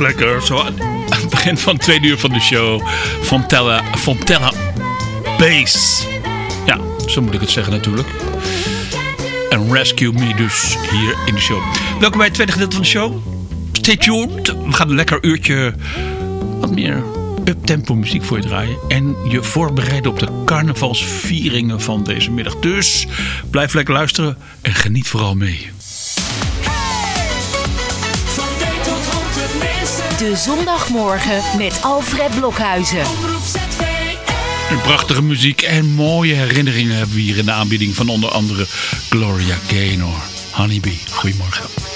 lekker. Zo aan het begin van het tweede uur van de show. Fontella, Fontella Bass. Ja, zo moet ik het zeggen natuurlijk. En Rescue Me dus hier in de show. Welkom bij het tweede gedeelte van de show. Stay tuned. We gaan een lekker uurtje wat meer uptempo muziek voor je draaien. En je voorbereiden op de carnavalsvieringen van deze middag. Dus blijf lekker luisteren en geniet vooral mee. De zondagmorgen met Alfred Blokhuizen. Prachtige muziek en mooie herinneringen hebben we hier in de aanbieding van onder andere Gloria Gaynor. Honeybee, goedemorgen.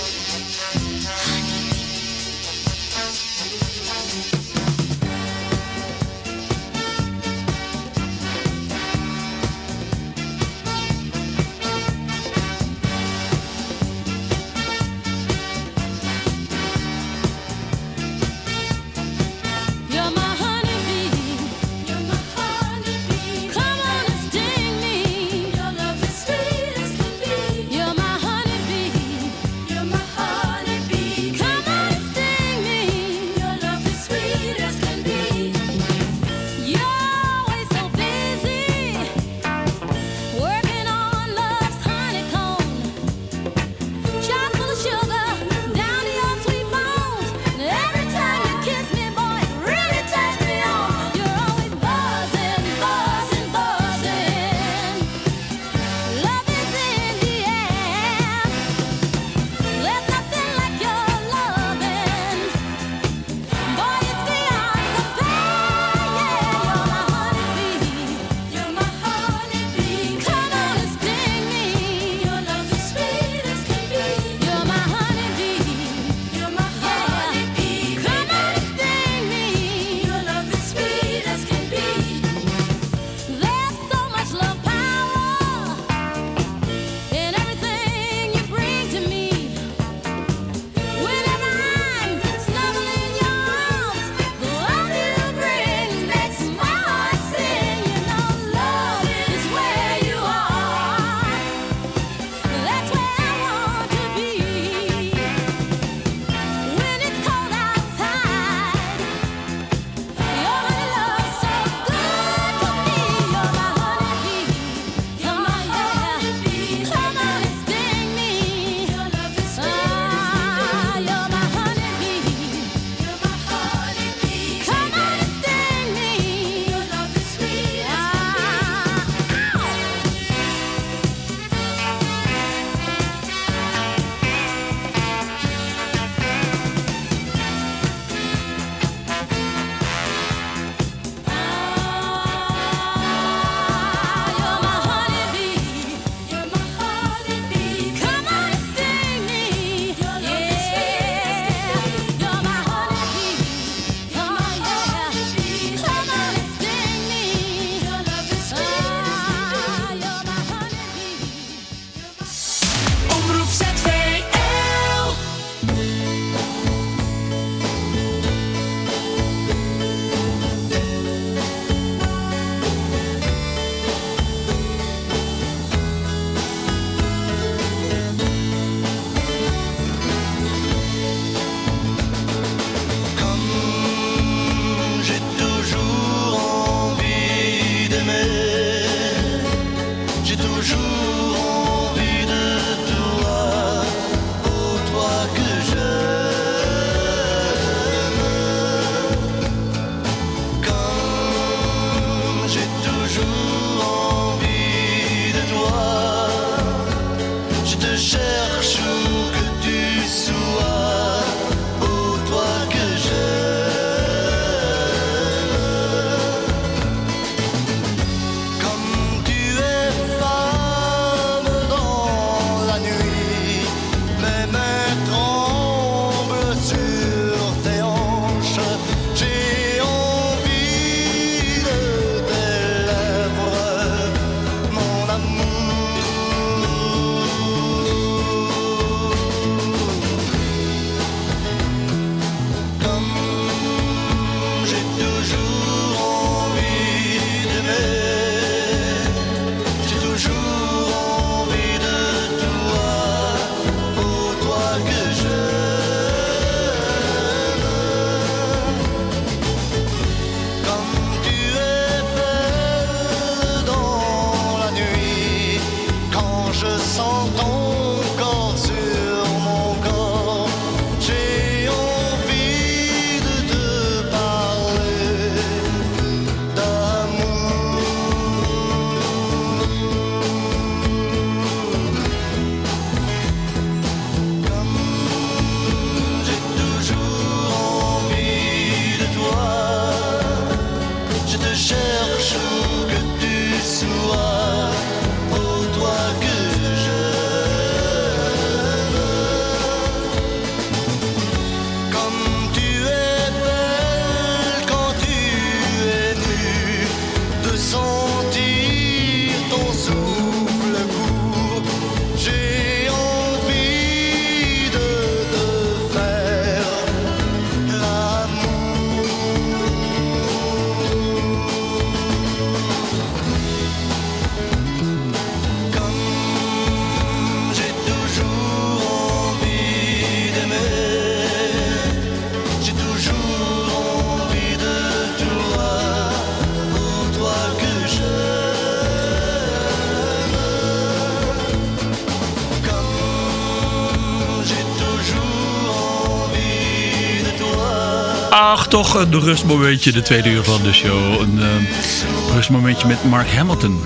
Toch een rustmomentje, de tweede uur van de show. Een uh, rustmomentje met Mark Hamilton.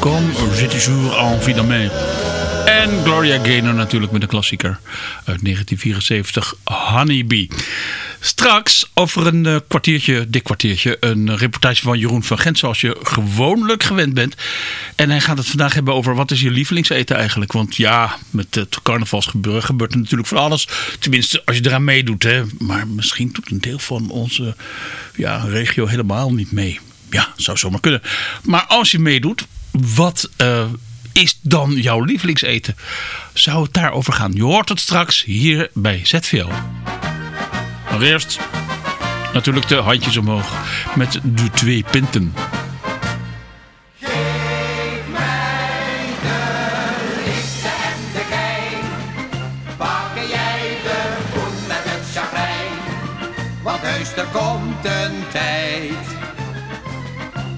Comme je toujours de meer. En Gloria Gaynor natuurlijk met een klassieker uit 1974, Honeybee. Straks over een uh, kwartiertje, dik kwartiertje, een reportage van Jeroen van Gent zoals je gewoonlijk gewend bent. En hij gaat het vandaag hebben over wat is je lievelingseten eigenlijk. Want ja, met het carnavalsgebeuren gebeurt er natuurlijk van alles. Tenminste, als je eraan meedoet. Hè. Maar misschien doet een deel van onze ja, regio helemaal niet mee. Ja, zou zomaar kunnen. Maar als je meedoet, wat... Uh, is dan jouw lievelingseten? Zou het daarover gaan? Je hoort het straks hier bij ZVL. Maar eerst natuurlijk de handjes omhoog met de twee pinten. Geef mij de liefde en de. Pakken jij de groen met het chagrijn. Want heus er komt een tijd.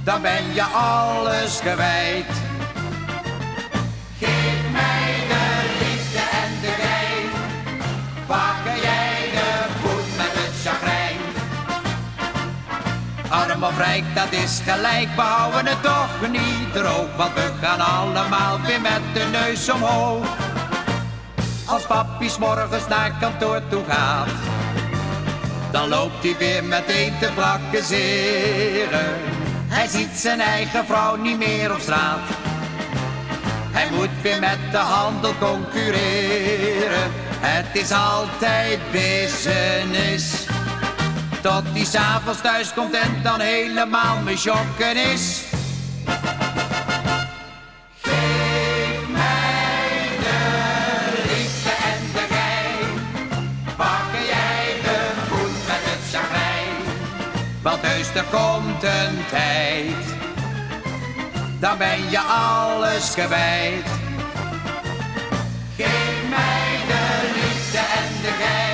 Dan ben je alles kwijt. Arm of rijk, dat is gelijk, we houden het toch niet droog. Want we gaan allemaal weer met de neus omhoog. Als papi morgens naar kantoor toe gaat, dan loopt hij weer meteen te prakkezeren. Hij ziet zijn eigen vrouw niet meer op straat. Hij moet weer met de handel concurreren. Het is altijd business. Tot hij s'avonds thuis komt en dan helemaal me schokken is. Geef mij de liefde en de gein. Pakken jij de voet met het chagrijn. Want heus er komt een tijd. Dan ben je alles kwijt. Geef mij de liefde en de gein.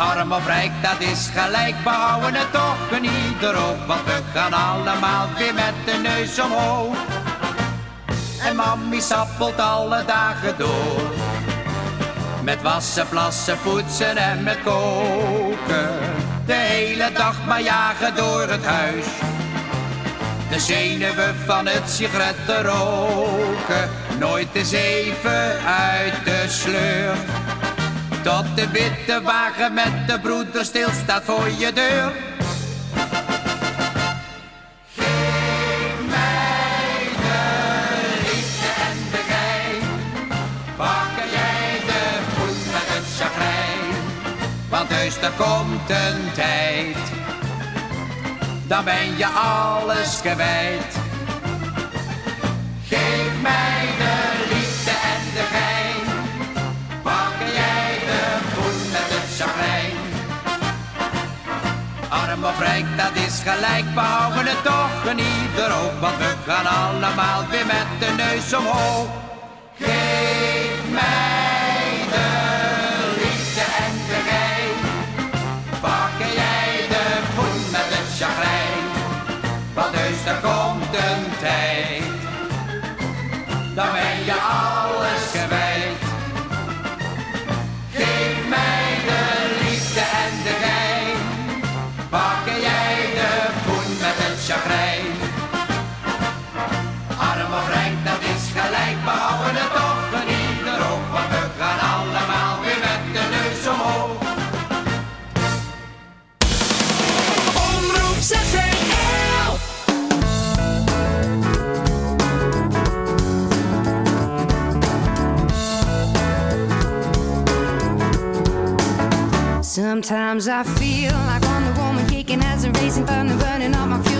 Arm of rijk, dat is gelijk, we houden het toch niet erop. Want we gaan allemaal weer met de neus omhoog. En mammy sappelt alle dagen door. Met wassen, plassen, poetsen en met koken. De hele dag maar jagen door het huis. De zenuwen van het sigaretten roken. Nooit eens even uit de sleur. Tot de witte wagen met de broeder stilstaat voor je deur. Geef mij de liefde en de gein. Pakken jij de voet met het chagrijn. Want heus er komt een tijd. Dan ben je alles kwijt. Geef mij de Arm of dat is gelijk, we houden het toch niet erop. Want we gaan allemaal weer met de neus omhoog. Geef mij de liefde en de gein. Pakken jij de voet met het chagrijn. Want heus er komt een tijd. Dan ben je alles kwijt. Chagrijn. Arm dat is gelijk, we houden het toch niet erop. Want we gaan allemaal weer met de neus omhoog. Omroep ZVL. Sometimes I feel like Wonder Woman kicking as a racing thunder, burning all my fuels,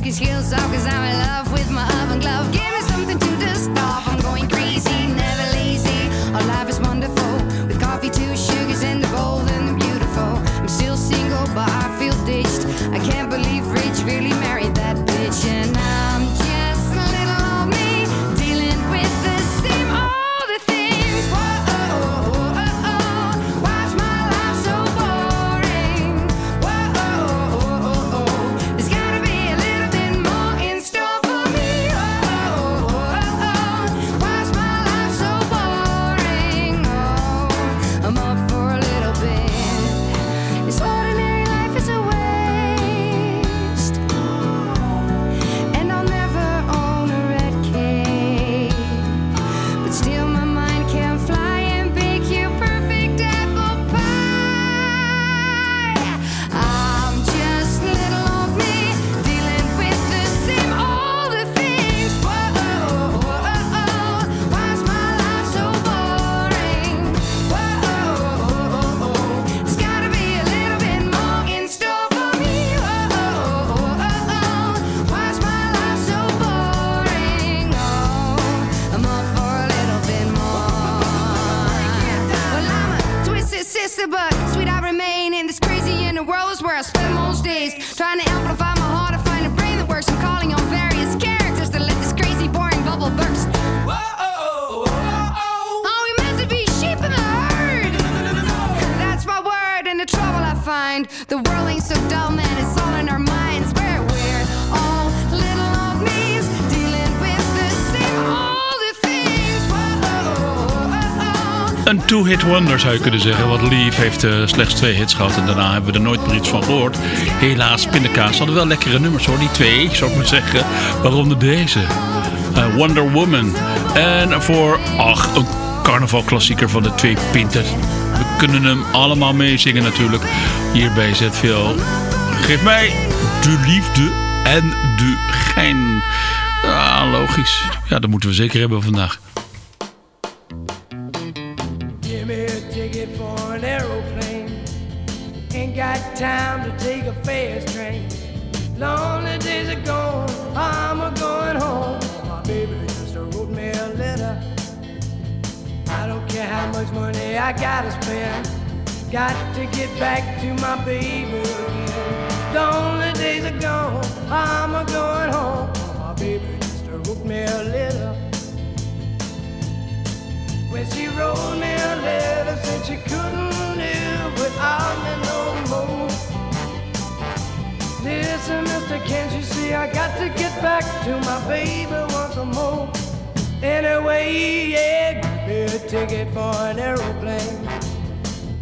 cookie skills off cause I'm in love zou je kunnen zeggen. Want Leave heeft eh, slechts twee hits gehad. En daarna hebben we er nooit meer iets van gehoord. Helaas, pindakaas hadden wel lekkere nummers hoor. Die twee, zou ik maar zeggen. Waaronder deze. Eh, Wonder Woman. En voor, ach, een carnavalklassieker van de twee pinten. We kunnen hem allemaal meezingen natuurlijk. Hier bij ZVL. Geef mij de liefde en de gein. Ah, logisch. Ja, dat moeten we zeker hebben vandaag. Got to get back to my baby again. Lonely days are gone, I'm a going home. My baby just wrote me a letter. When she wrote me a letter, said she couldn't live without me no more. Listen, mister, can't you see I got to get back to my baby once more? Anyway, yeah, give me a ticket for an aeroplane.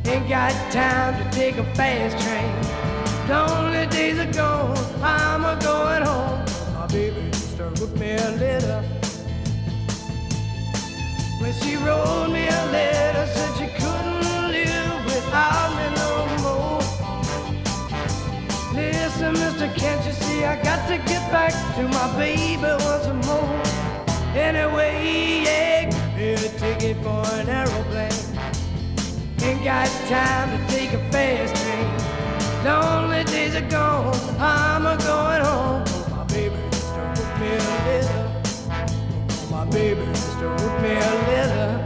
Ain't got time to take a fast train. Lonely days are gone, I'm a going home. My baby just wrote me a letter. When she wrote me a letter, said she couldn't live without me no more. Listen, mister, can't you see I got to get back to my baby once more? Anyway, yeah, give a ticket for an aeroplane. Ain't got time to take a fast train. Lonely days are gone, I'm a going home. Oh, my baby just wrote me a letter. Oh, my baby just wrote me a letter.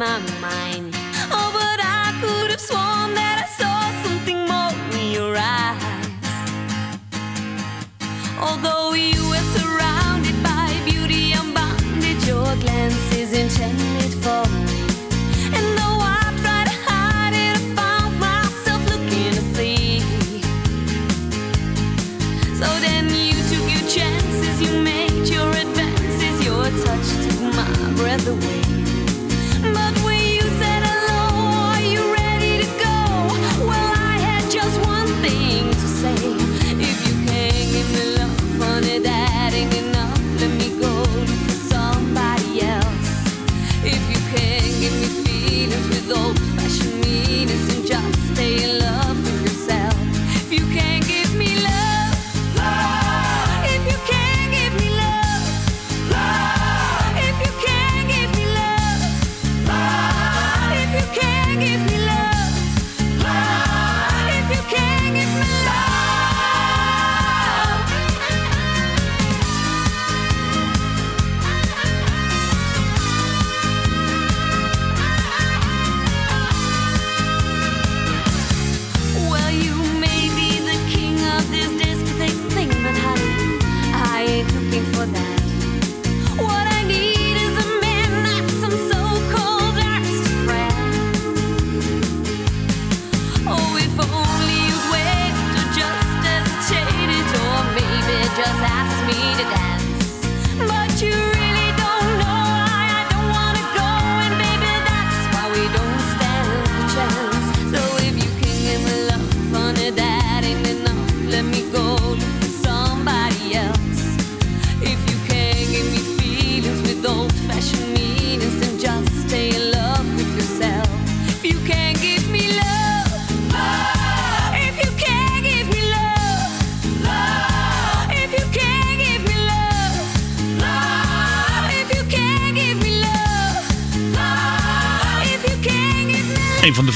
My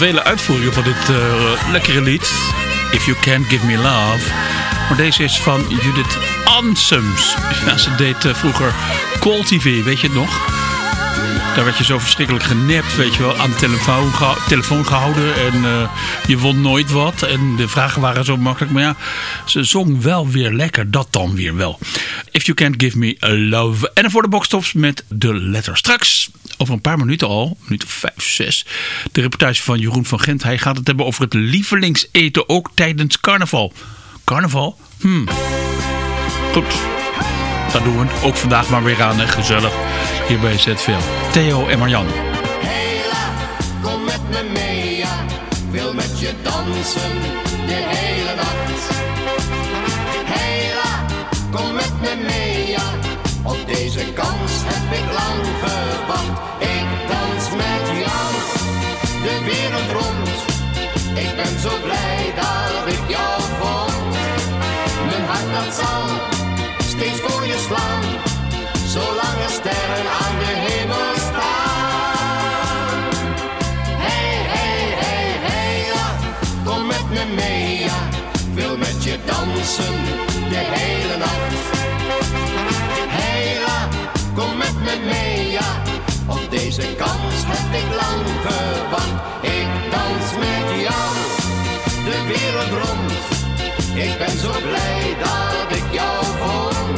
vele uitvoeringen van dit eh, lekkere lied. If You Can't Give Me Love. Maar deze is van Judith Ansems. Ja, ze deed eh, vroeger Call TV, weet je het nog? Daar werd je zo verschrikkelijk genept, weet je wel, aan de telefoon, telefoon gehouden. En eh, je won nooit wat. En de vragen waren zo makkelijk. Maar ja, ze zong wel weer lekker. Dat dan weer wel. If You Can't Give Me a Love. En voor de boxtops met de letter. Straks, over een paar minuten al, minuut of vijf, zes. De reportage van Jeroen van Gent. Hij gaat het hebben over het lievelingseten ook tijdens carnaval. Carnaval? Hmm. Goed. Dat doen we ook vandaag maar weer aan. Hè. Gezellig. Hier bij ZVL. Theo en Marjan. Hela, kom met me mee, ja. Wil met je dansen de hele nacht. Hela, kom met me mee, deze kans heb ik lang gewacht. Ik dans met jou de wereld rond. Ik ben zo blij dat ik jou vond. Mijn hart dat zal steeds voor je slaan. Zolang er sterren aan de hemel staan. Hey, hey, hey, hey, ja, kom met me mee, ja. Wil met je dansen de hele deze kans heb ik lang gewacht. Ik dans met jou de wereld rond. Ik ben zo blij dat ik jou vond.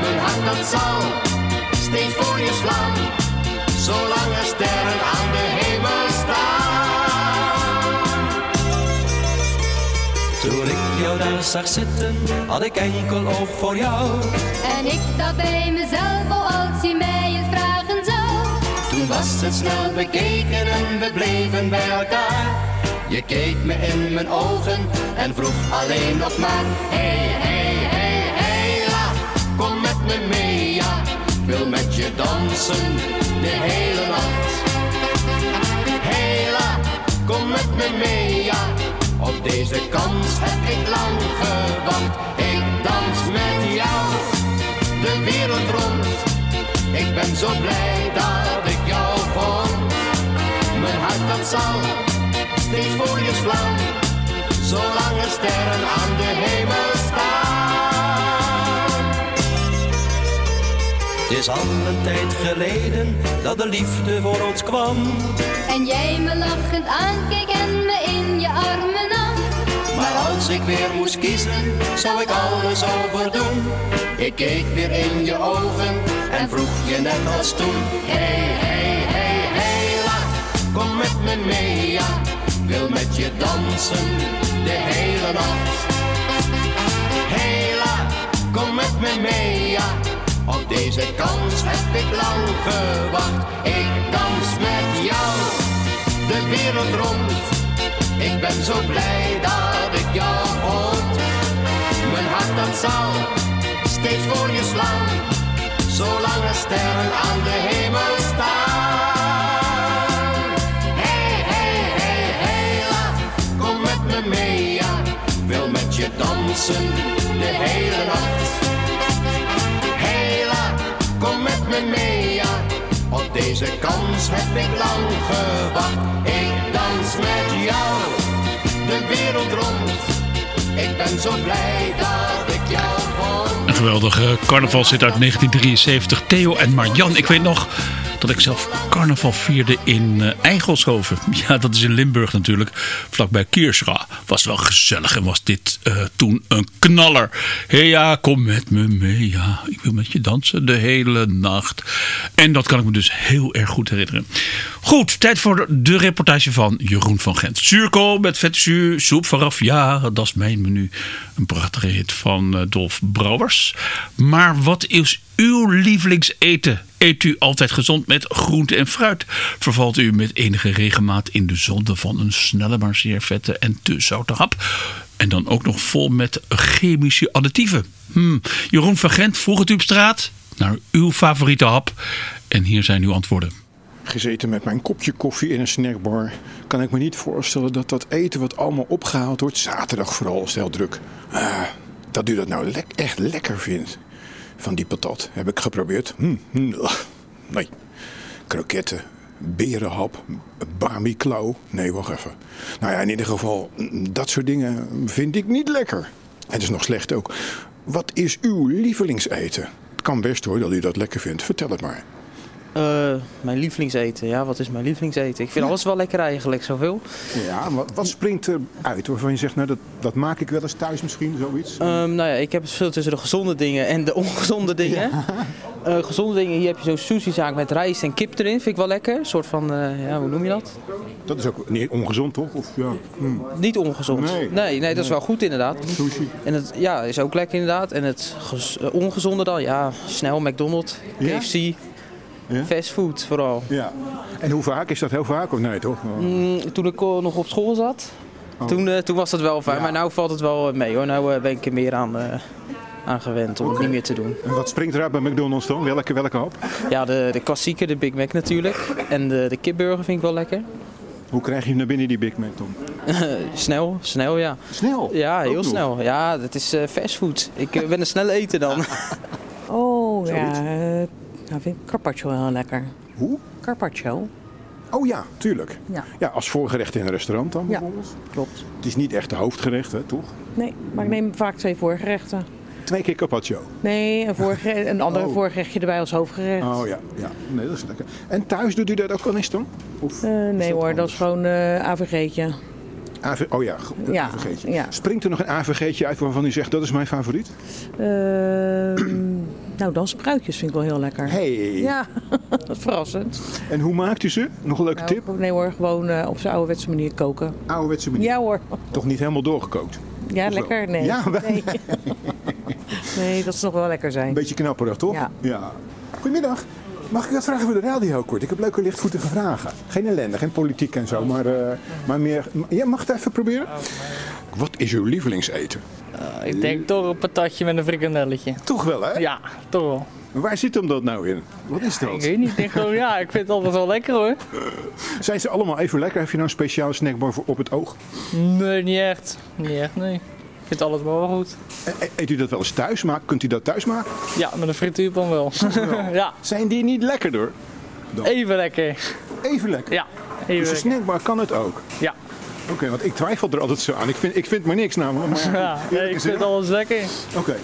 Mijn hart dat zal steeds voor je slaan. Zolang er sterren aan de hemel staan. Toen ik jou daar zag zitten, had ik enkel oog voor jou. En ik dacht bij mezelf, oh als mij het zou. Was het snel bekeken en we bleven bij elkaar. Je keek me in mijn ogen en vroeg alleen nog maar: Hey, hey, hey, hey, la, kom met me mee, ja. Wil met je dansen de hele nacht. Hey, la, kom met me mee, ja. Op deze kans heb ik lang gewacht. Ik dans met jou de wereld rond. Ik ben zo blij dat ik Mijn hart dat zal steeds voor je slaan. Zolang er sterren aan de hemel staan. Het is al een tijd geleden dat de liefde voor ons kwam. En jij me lachend aankeek en me in je armen nam. Maar als ik weer moest kiezen, zou ik alles overdoen. Ik keek weer in je ogen en vroeg je net als toen. Hey, Kom met me mee, ja, wil met je dansen de hele nacht. Hela, kom met me mee, ja, op deze kans heb ik lang gewacht. Ik dans met jou de wereld rond. Ik ben zo blij dat ik jou hoort. Mijn hart dat zal steeds voor je slaan, zolang er sterren aan de hemel staan. Je dansen de hele nacht. Hela, kom met me mee, ja, op deze kans heb ik lang gewacht. Ik dans met jou de wereld rond. Ik ben zo blij dat ik jou vond. Een geweldige carnavalshit uit 1973. Theo en Marjan. Ik weet nog dat ik zelf carnaval vierde in Eigelshoven. Ja, dat is in Limburg natuurlijk. Vlakbij Kiersra. Was wel gezellig en was dit eh, toen een knaller. Hey, ja, kom met me mee. Ja, ik wil met je dansen de hele nacht. En dat kan ik me dus heel erg goed herinneren. Goed, tijd voor de reportage van Jeroen van Gent. Zuurkool met vette zuur, soep vooraf. Ja, dat is mijn menu. Een prachtige hit van eh, Dolf Brouwers. Maar wat is uw lievelingseten? Eet u altijd gezond met groente en fruit? Vervalt u met enige regelmaat in de zonde van een snelle maar zeer vette en te zoute hap? En dan ook nog vol met chemische additieven. Hmm. Jeroen van Gent vroeg het u op straat naar uw favoriete hap. En hier zijn uw antwoorden. Gezeten met mijn kopje koffie in een snackbar, kan ik me niet voorstellen dat dat eten wat allemaal opgehaald wordt, zaterdag vooral is heel druk, ah, dat u dat nou echt lekker vindt. Van die patat heb ik geprobeerd. Hm, nee. Kroketten, berenhap, bami klauw. Nee, wacht even. Nou ja, in ieder geval, mm, dat soort dingen vind ik niet lekker. Het is nog slecht ook. Wat is uw lievelingseten? Het kan best hoor dat u dat lekker vindt. Vertel het maar. Eh, mijn lievelingseten. Ja, wat is mijn lievelingseten? Ik vind alles wel lekker eigenlijk, zoveel. Ja, wat, wat springt er uit waarvan je zegt, nou dat, dat maak ik wel eens thuis misschien, zoiets? Ehm, nou ja, ik heb het verschil tussen de gezonde dingen en de ongezonde dingen. Eh, gezonde dingen, hier heb je zo'n sushi-zaak met rijst en kip erin. Vind ik wel lekker. Een soort van, eh, ja, hoe noem je dat? Dat is ook niet ongezond toch? Of, ja. hm. Niet ongezond. Nee. nee, nee, dat is wel goed inderdaad. Sushi. En het ja, is ook lekker inderdaad. En het gez- ongezonde dan, ja, snel McDonald's? KFC, Ja? Fastfood vooral. Ja. En hoe vaak? Is dat heel vaak of nee toch? Mm, toen ik eh, nog op school zat, toen, eh, toen was dat wel fijn. Ja. Maar nu valt het wel eh, mee hoor. Nou ben ik er meer aan, eh, aan gewend om het niet meer te doen. En wat springt eruit bij McDonald's dan? Welke, welke hap? Ja, de, de klassieke, de Big Mac natuurlijk. En de, de kipburger vind ik wel lekker. Hoe krijg je hem naar binnen die Big Mac dan? snel, snel ja. Snel? Ja, Ook heel nog? snel. Ja, dat is eh, fastfood. Ik ben een snelle eten dan. Oh Zoiets. ja, nou vind ik carpaccio heel lekker. Hoe? Carpaccio, Oh ja, tuurlijk. Ja. Ja, als voorgerecht in een restaurant dan Ja. bijvoorbeeld? klopt. Het is niet echt de hoofdgerecht, hè, toch? Nee, maar ik neem vaak twee voorgerechten. Twee keer carpaccio. Nee, een, voorgere- een ander Oh. voorgerechtje erbij als hoofdgerecht. Oh ja, ja. Nee, dat is lekker. En thuis doet u dat ook wel eens dan? Of Eh, nee hoor, dat is gewoon eh AVG'tje. AV, oh ja, Ja, AVG'tje. ja. Springt er nog een AVG'tje uit waarvan u zegt dat is mijn favoriet? Ehm, nou, dan spruitjes vind ik wel heel lekker. Hey. Ja, dat is verrassend. En hoe maakt u ze? Nog een leuke Nou, tip? Nee hoor, gewoon eh, op zijn ouderwetse manier koken. Ouderwetse manier. Ja hoor. Toch niet helemaal doorgekookt? Ja, Of lekker? Nee. Ja, wel. nee. nee, dat is nog wel lekker zijn. Een beetje knapperig, toch? Ja. Goedemiddag. Mag ik wat vragen voor de radio kort? Ik heb leuke lichtvoetige vragen. Geen ellende, geen politiek en zo, maar, eh, maar meer... Ja, mag ik het even proberen? Wat is uw lievelingseten? Ik denk toch een patatje met een frikandelletje. Toch wel, hè? Ja, toch wel. Waar zit hem dat nou in? Wat is Ik dat? weet niet, ik denk gewoon, ja, ik vind het altijd wel lekker hoor. Zijn ze allemaal even lekker? Heb je nou een speciale snackbar voor op het oog? Nee, niet echt. Niet echt, nee. Ik vind alles wel goed. E- e- Eet u dat wel eens thuis maken? Kunt u dat thuis maken? Ja, met een frituurpan wel. ja, Zijn die niet lekkerder? even lekker. Even lekker. Ja, even Dus een snackbar kan het ook? Ja. Oké, want ik twijfel er altijd zo aan. Ik vind, ik vind maar niks namelijk. Maar, Ja, nee, ik vind alles lekker. Oké.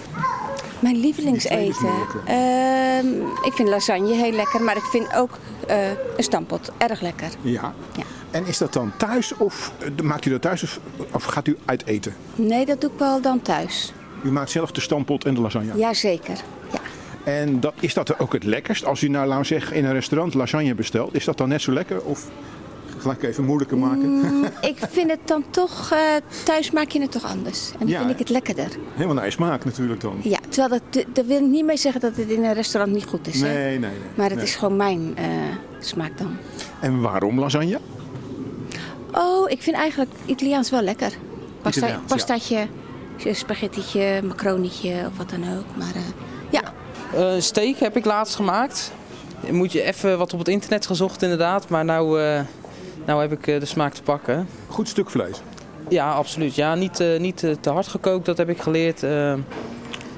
Mijn lievelingseten. Ehm, ik vind lasagne heel lekker, maar ik vind ook eh, een stampot erg lekker. Ja. Ja. En is dat dan thuis of eh, maakt u dat thuis of, of gaat u uit eten? Nee, dat doe ik wel dan thuis. U maakt zelf de stampot en de lasagne. Jazeker. Ja. En dat, is dat ook het lekkerst? Als u nou, laten we zeggen, in een restaurant lasagne bestelt, is dat dan net zo lekker? Of gelijk even moeilijker maken? Mm, ik vind het dan toch, eh, thuis maak je het toch anders. En dan Ja, vind ik het lekkerder. Helemaal naar je smaak natuurlijk dan. Ja, terwijl dat, dat wil ik niet mee zeggen dat het in een restaurant niet goed is. hè. Nee, nee, nee. Maar het nee. is gewoon mijn eh, smaak dan. En waarom lasagne? Oh, ik vind eigenlijk Italiaans wel lekker. Pasta, Italiaans, ja. pastatje, Een spaghettietje, macaronietje of wat dan ook. Maar eh, ja, Eh, steak heb ik laatst gemaakt. Moet je even wat op het internet gezocht inderdaad. Maar nou, eh, nou heb ik eh, de smaak te pakken. Goed stuk vlees. Ja, absoluut. Ja, niet, eh, niet eh, te hard gekookt, dat heb ik geleerd. Eh,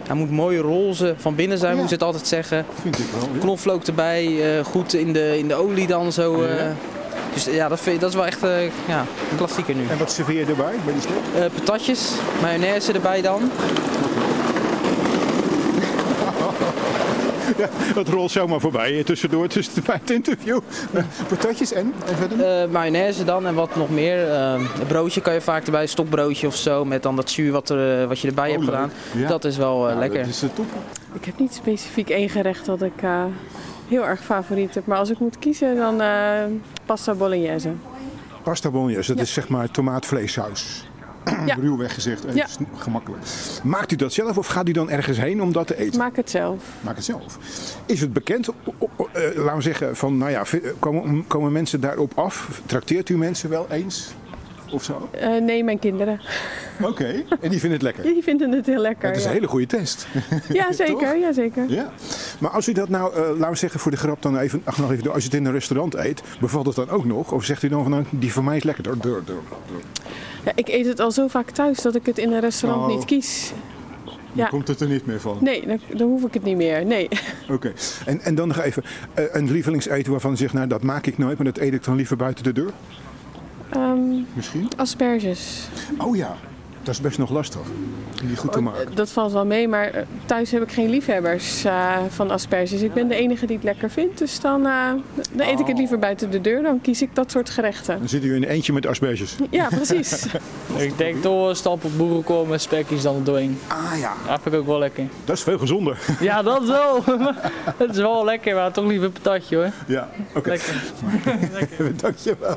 hij moet mooi roze van binnen zijn, Ja. moet je het altijd zeggen. Vind ik wel. ja. Knoflook erbij, eh, goed in de, in de olie dan zo. eh. Ja. Dus ja, dat, vind, dat is wel echt eh, ja, een klassieker nu. En wat serveer je erbij bij die steak? Eh, patatjes, mayonaise erbij dan. Ja, dat rolt zomaar voorbij eh, tussendoor tussen bij het interview. Eh, Patatjes en, en verder? Eh, mayonaise dan en wat nog meer. Eh, een broodje kan je vaak erbij, stokbroodje of zo. Met dan dat zuur wat, er, eh, wat je erbij hebt leuk. gedaan. Ja. Dat is wel eh, lekker. Dat is eh, top. Ik heb niet specifiek één gerecht dat ik eh, heel erg favoriet heb. Maar als ik moet kiezen, dan eh, pasta bolognese. Pasta bolognese, dat is zeg maar tomaatvleessaus. Ja. Ruwweg gezegd, even Ja. gemakkelijk. Maakt u dat zelf of gaat u dan ergens heen om dat te eten? Maak het zelf. Maak het zelf. Is het bekend, eh, laten we zeggen, van, nou ja, vi- komen, komen mensen daarop af? Trakteert u mensen wel eens? Of zo? Eh, nee, mijn kinderen. Oké, en die vinden het lekker? Die vinden het heel lekker. Het is ja. een hele goede test. Ja, zeker. Ja, zeker. Ja. Maar als u dat nou, eh, laten we zeggen voor de grap dan even, ach, nog even. Als u het in een restaurant eet, bevalt het dan ook nog? Of zegt u dan van, nou, die van mij is lekker? Door, door, door, door. Ja, ik eet het al zo vaak thuis dat ik het in een restaurant Oh. niet kies. Dan Ja. komt het er niet meer van. Nee, dan, dan hoef ik het niet meer. Nee. Oké. En, en dan nog even, eh, een lievelingseten waarvan u zegt, nou dat maak ik nooit, maar dat eet ik dan liever buiten de deur? Ehm, Misschien? asperges. Oh ja, dat is best nog lastig. om Die goed te maken. Dat valt wel mee, maar eh, thuis heb ik geen liefhebbers eh, van asperges. Ik ben de enige die het lekker vindt, dus dan, eh, dan eet ik het liever buiten de deur. Dan kies ik dat soort gerechten. Dan zit u in eentje met asperges. Ja, precies. Ik denk toch een stampot boerenkool met spekjes dan doorheen. Ah ja. Dat vind ik ook wel lekker. Dat is veel gezonder. Ja, dat wel. Het is wel lekker, maar toch liever een patatje hoor. Ja, oké. Lekker. Dankjewel.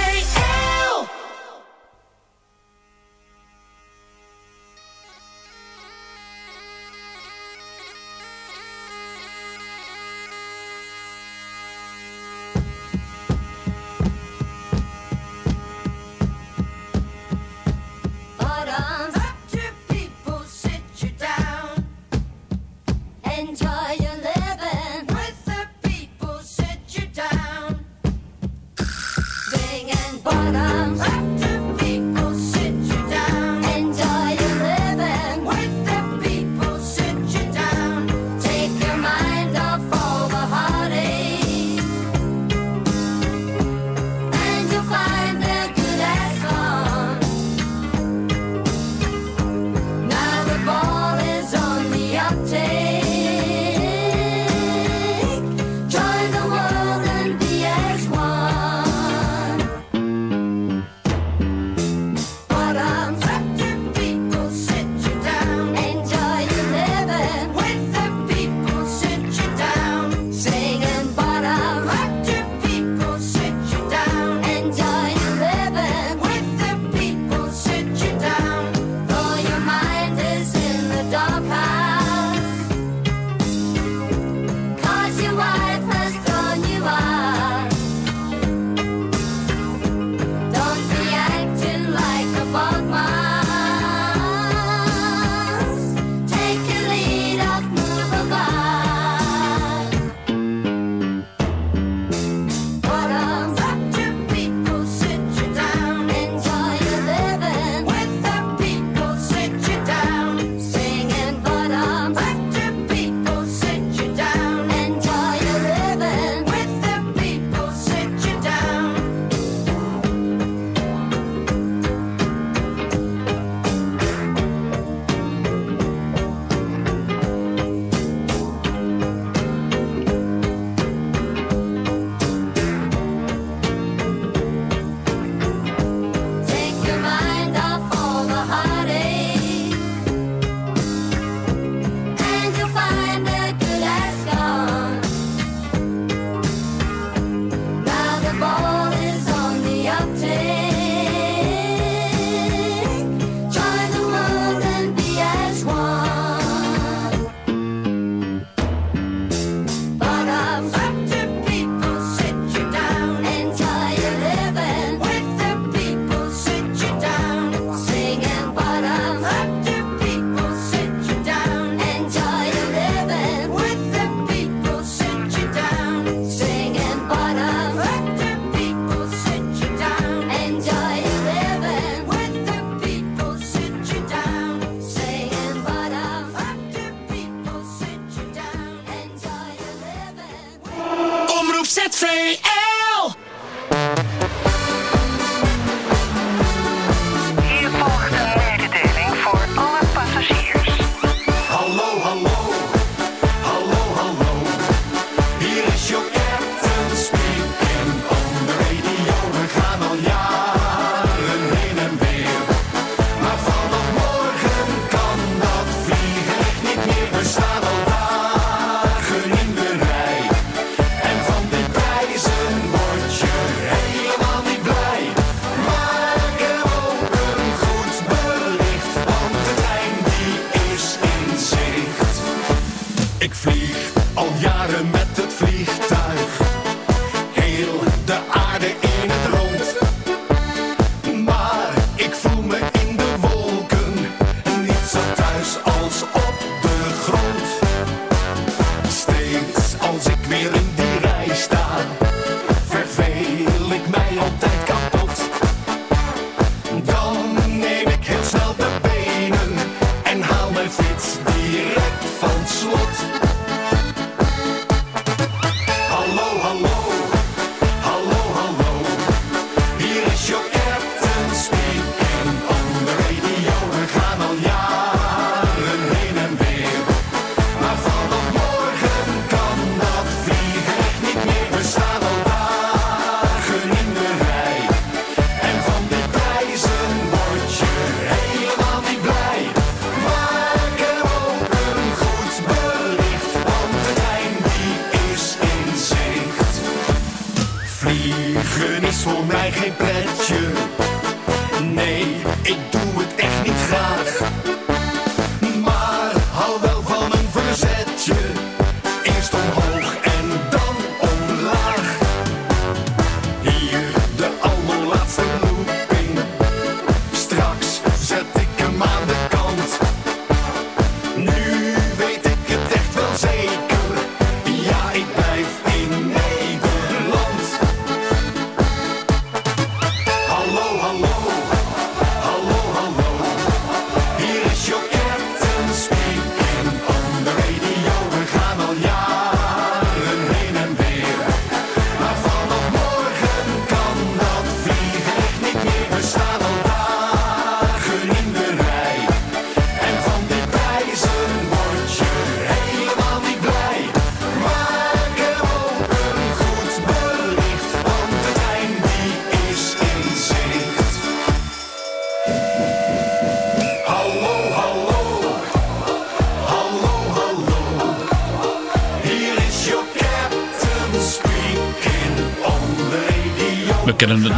ZVL. Vliegen is voor mij geen pretje. Nee, ik doe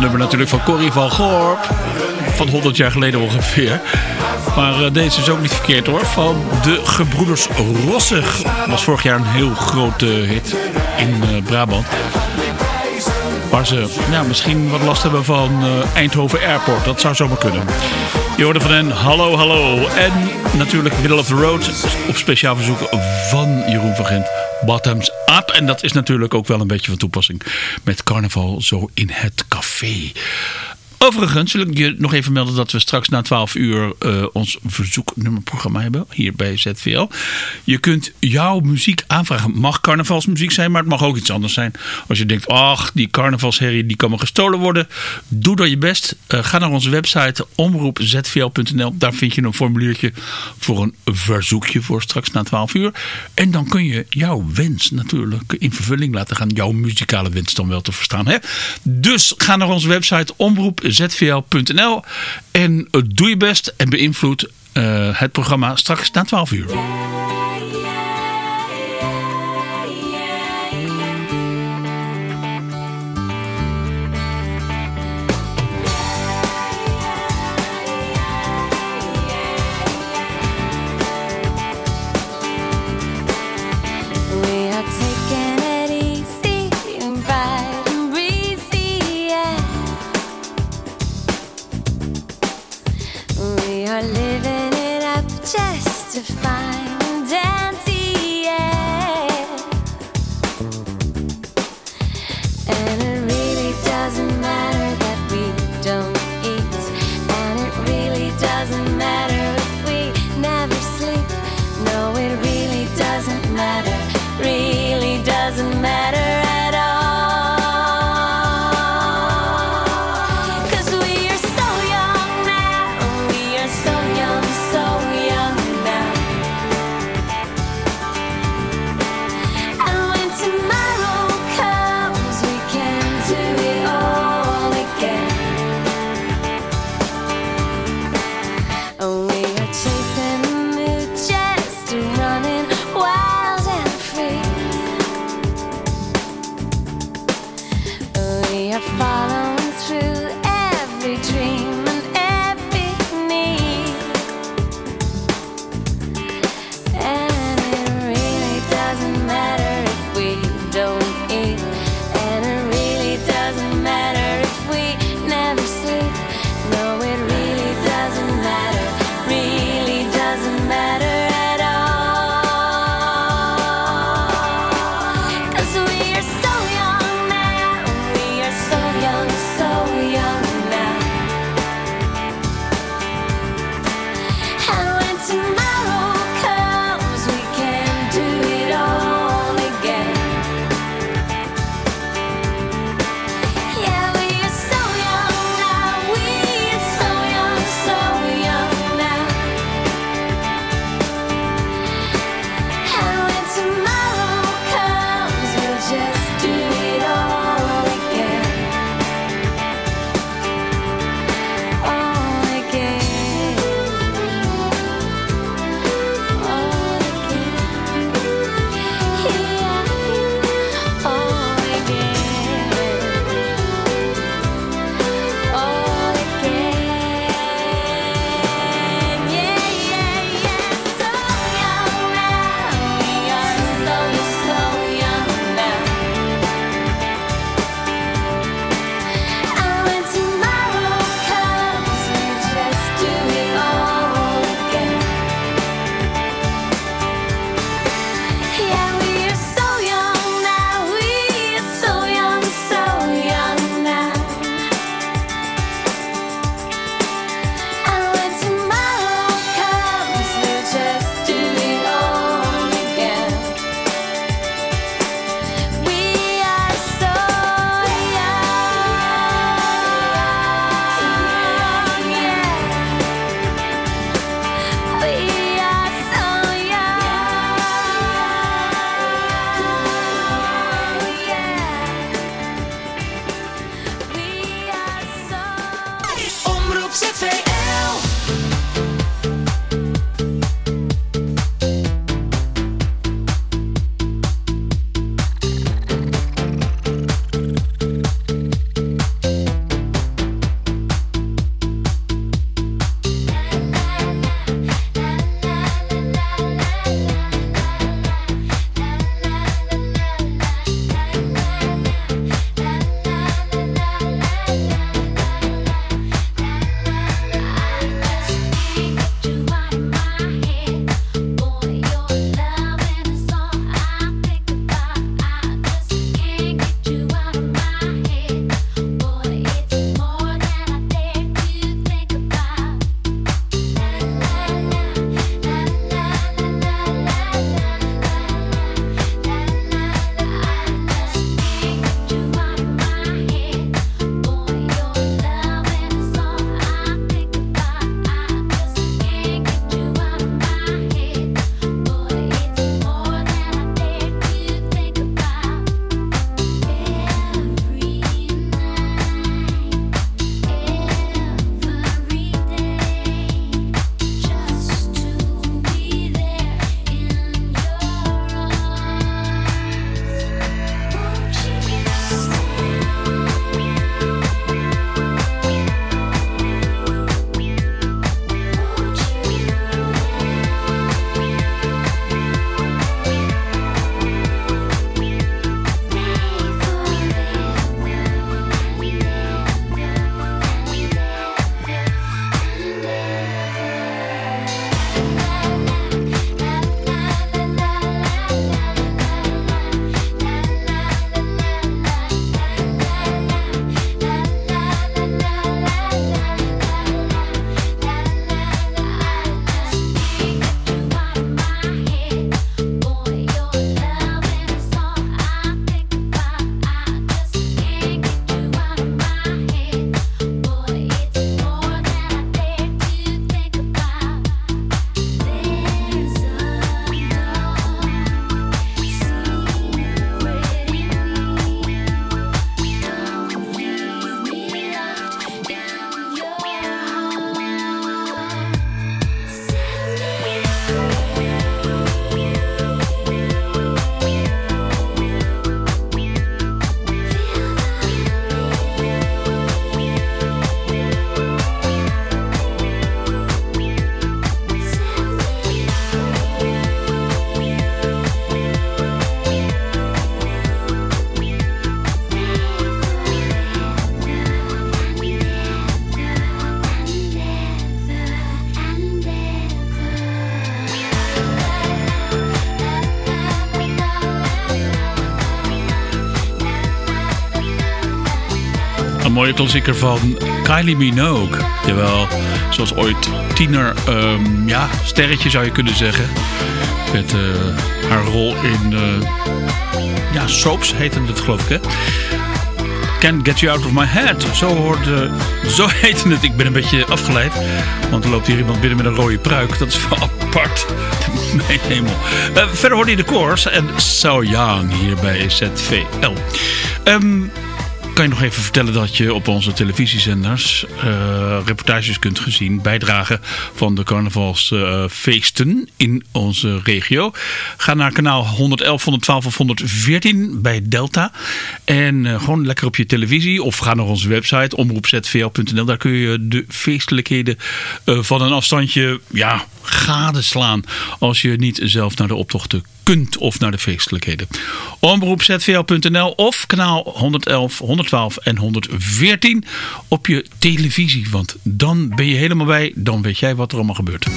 nummer natuurlijk van Corrie van Gorp. Van 100 jaar geleden ongeveer. Maar eh, deze is ook niet verkeerd hoor. Van de Gebroeders Rossig. Was vorig jaar een heel grote hit in eh, Brabant. Waar ze ja, misschien wat last hebben van eh, Eindhoven Airport. Dat zou zomaar kunnen. Je hoorde van hen Hallo Hallo. En natuurlijk Middle of the Road. Op speciaal verzoek van Jeroen van Gent. Bottoms Up. En dat is natuurlijk ook wel een beetje van toepassing. Met carnaval zo in het fee. Overigens wil ik je nog even melden dat we straks na 12 uur eh, ons verzoeknummerprogramma hebben. Hier bij ZVL. Je kunt jouw muziek aanvragen. Mag carnavalsmuziek zijn, maar het mag ook iets anders zijn. Als je denkt, ach, die carnavalsherrie die kan maar gestolen worden. Doe dan je best. Eh, ga naar onze website omroepzvl.nl. Daar vind je een formuliertje voor een verzoekje voor straks na 12 uur. En dan kun je jouw wens natuurlijk in vervulling laten gaan. Jouw muzikale wens dan wel te verstaan. Hè? Dus ga naar onze website omroepzvl.nl en eh, doe je best en beïnvloed eh, het programma straks na 12 uur. Een mooie klassieker van Kylie Minogue. Jawel, zoals ooit tiener, ehm, ja, sterretje zou je kunnen zeggen. Met eh, haar rol in, eh, ja, soaps heette het geloof ik hè. Can't Get You Out of My Head. Zo, hoorde, zo heette het. Ik ben een beetje afgeleid. Want er loopt hier iemand binnen met een rode pruik. Dat is wel apart. Mijn hemel. Eh, verder hoorde je de koors. En So Young hier bij ZVL. Ehm, kan je nog even vertellen dat je op onze televisiezenders eh, reportages kunt gezien, bijdragen van de carnavalsfeesten in onze regio. Ga naar kanaal 111, 112 of 114 bij Delta. En eh, gewoon lekker op je televisie of ga naar onze website omroepzvl.nl. Daar kun je de feestelijkheden eh, van een afstandje ja, gadeslaan als je niet zelf naar de optochten kunt of naar de feestelijkheden. Omroepzvl.nl of kanaal 111, 112 en 114 op je televisie. Want dan ben je helemaal bij, dan weet jij wat er allemaal gebeurt.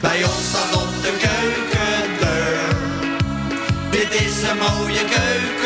Bij ons staat op de keukendeur, dit is een mooie keukendeur.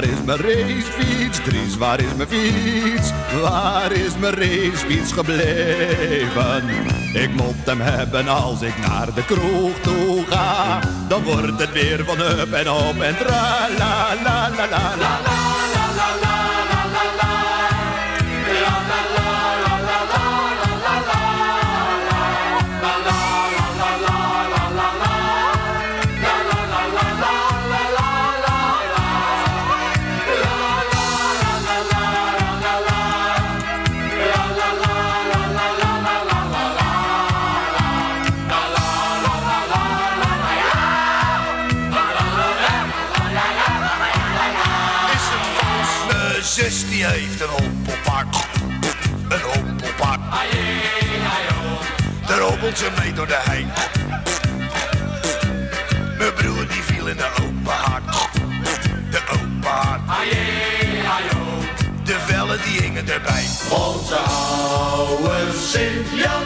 Waar is mijn racefiets? Dries, waar is mijn fiets? Waar is mijn racefiets gebleven? Ik moet hem hebben als ik naar de kroeg toe ga. Dan wordt het weer van up en op en tra la la la la la la. Ze mee door de hei. Mijn broer die viel in de open haard. De open haard. De vellen die hingen erbij. Onze oude Sint-Jan,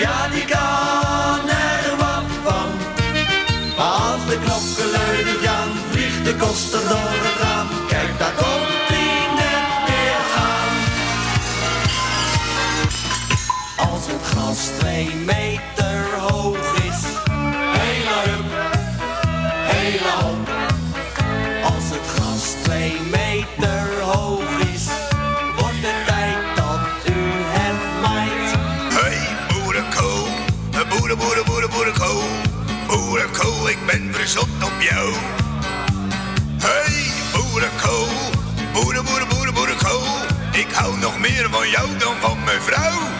ja die kan er wat van. Als de klokken luiden gaan, vliegt de koster door het raam. Kijk, daar komt gras twee meter hoog is, hele hup, hele hop. Als het gras twee meter hoog is, wordt het tijd dat u het maait. Hey boerenkool, boeren, boeren, boeren, boerenkool. Ik ben verzot op jou. Hey boerenkool, boeren, boeren, boeren. Ik hou nog meer van jou dan van mijn vrouw.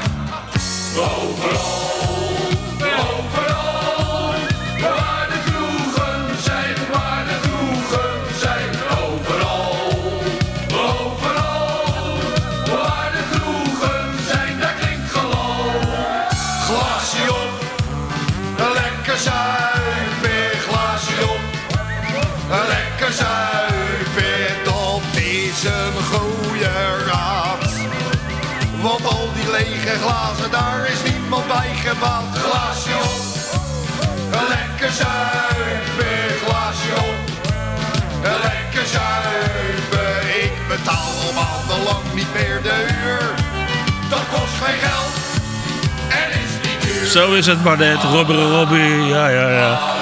Oh long. Bij gebaat. Glaasje op, lekker zuipen, op. Lekker zuipen, ik betaal al maandenlang niet meer de huur. Dat kost geen geld en is niet duur. Zo is het maar net, Robbie Robbie. Ja, ja, ja.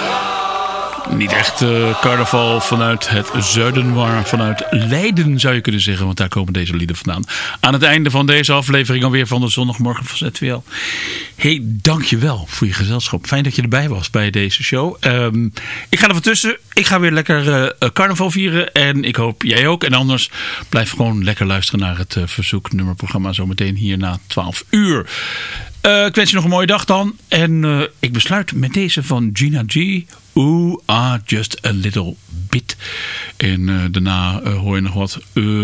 Niet echt eh, carnaval vanuit het zuiden, maar vanuit Leiden zou je kunnen zeggen. Want daar komen deze lieden vandaan. Aan het einde van deze aflevering alweer van de zondagmorgen van ZWL. Hey, dankjewel voor je gezelschap. Fijn dat je erbij was bij deze show. Ehm, ik ga er tussen. Ik ga weer lekker eh, eh, carnaval vieren. En ik hoop jij ook. En anders blijf gewoon lekker luisteren naar het eh, verzoeknummerprogramma. Zometeen hier na 12 uur. Eh, ik wens je nog een mooie dag dan. En eh, ik besluit met deze van Gina G. Ooh, ah, just a little bit. En eh, daarna hoor je nog wat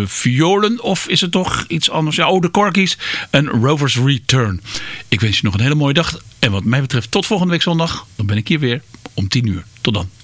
violen. Of is het toch iets anders? Ja, oh, de Corgis. En Rover's Return. Ik wens je nog een hele mooie dag. En wat mij betreft tot volgende week zondag. Dan ben ik hier weer om 10 uur. Tot dan.